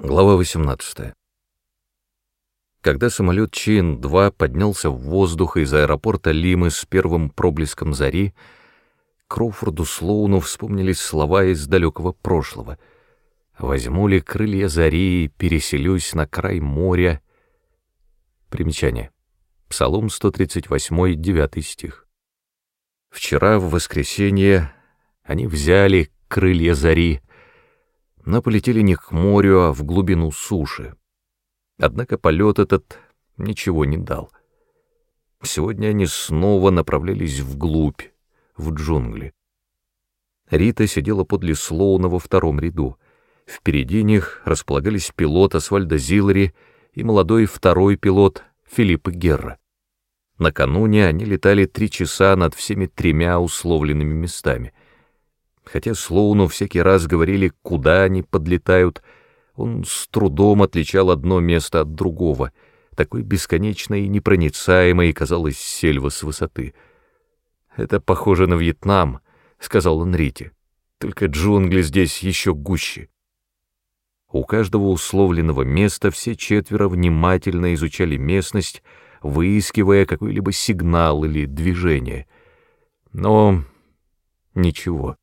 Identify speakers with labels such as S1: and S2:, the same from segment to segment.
S1: Глава 18. Когда самолет Чин-2 поднялся в воздух из аэропорта Лимы с первым проблеском зари, Кроуфорду Слоуну вспомнились слова из далекого прошлого. «Возьму ли крылья зари и переселюсь на край моря?» Примечание. Псалом 138, 9 стих. Вчера, в воскресенье, они взяли крылья зари, но полетели не к морю, а в глубину суши. Однако полет этот ничего не дал. Сегодня они снова направлялись вглубь, в джунгли. Рита сидела подле Слоуна во втором ряду. Впереди них располагались пилот Асвальда Зилари и молодой второй пилот Филиппа Герра. Накануне они летали три часа над всеми тремя условленными местами — Хотя Слоуну всякий раз говорили, куда они подлетают, он с трудом отличал одно место от другого, такой бесконечной и непроницаемой казалось сельва с высоты. «Это похоже на Вьетнам», — сказал он Рите, — «только джунгли здесь еще гуще». У каждого условленного места все четверо внимательно изучали местность, выискивая какой-либо сигнал или движение. Но ничего.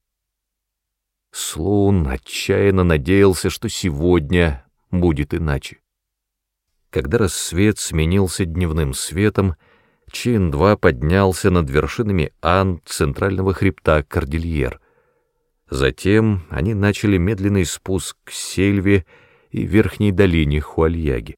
S1: Слоун отчаянно надеялся, что сегодня будет иначе. Когда рассвет сменился дневным светом, Чин-2 поднялся над вершинами Ан центрального хребта Кордильер. Затем они начали медленный спуск к Сельве и верхней долине Хуальяги.